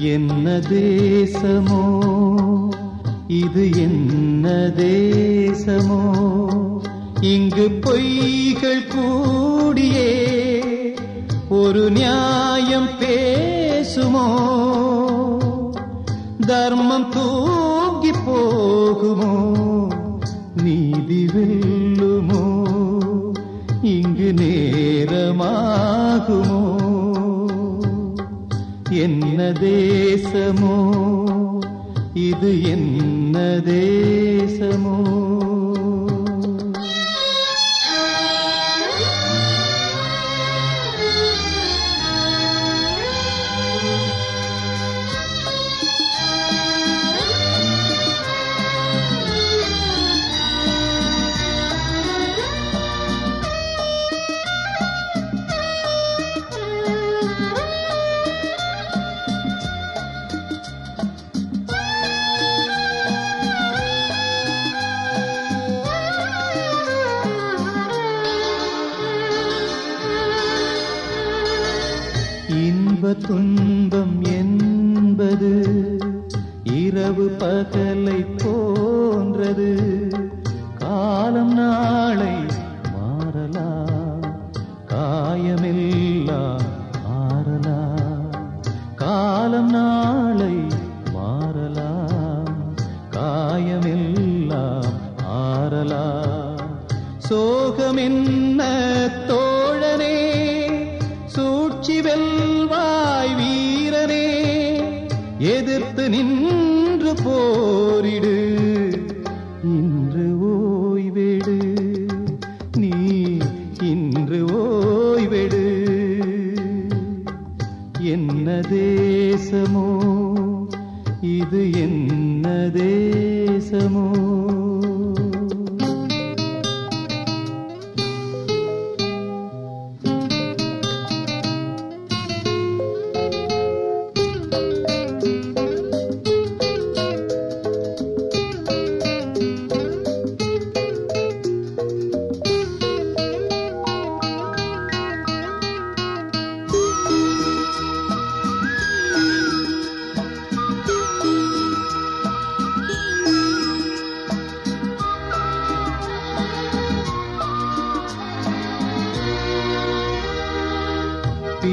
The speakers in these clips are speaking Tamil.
என்ன தேசமோ? இது என்ன தேசமோ? இங்கு பொய்கள் கூடியே ஒரு நியாயம் பேசுமோ? தர்மம் தூங்கி போகுமோ? நீதி வெல்லுமோ? இங்கு நேரமாகுமோ? என்ன தேசமோ? இது என்ன தேசமோ? துன்பம் என்பது இரவு பகலை போன்றது. காலம் நாளை மாறலாம். காயமில்லா மாறலாம். காலம் நாளை மாறலாம். காயமில்லா ஆறலாம் சோகமின் எதிர்த்து நின்று போரிடு. இன்று ஓய்வெடு. நீ இன்று ஓய்வெடு. என்ன தேசமோ? இது என்ன தேசமோ?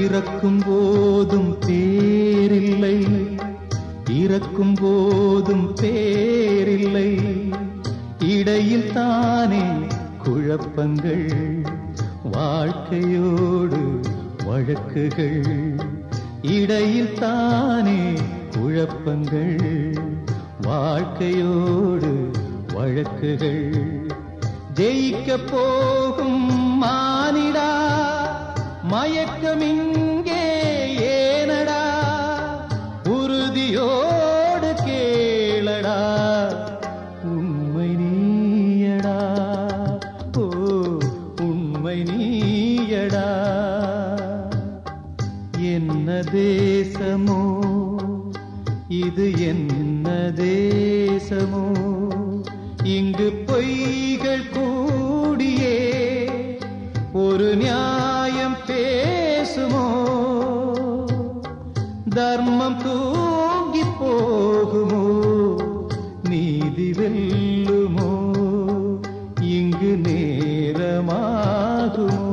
பிறக்கும் போதும் பேரில்லை. இறக்கும் போதும் பேரில்லை. இடையில் தானே குழப்பங்கள் வாழ்க்கையோடு வழக்குகள். இடையில் தானே குழப்பங்கள் வாழ்க்கையோடு வழக்குகள். ஜெயிக்க போகும் மயக்கமிங்கே ஏனடா? உறுதியோடு கேளடா. உண்மை நீயடா. ஓ உண்மை நீயடா. என்ன தேசமோ? இது என்ன தேசமோ? இங்கு பொய்கள் கூடியே. ஒரு தர்மம் தூங்கி போகுமோ? நீதி வெல்லுமோ? இங்கு நேரமாகுமோ?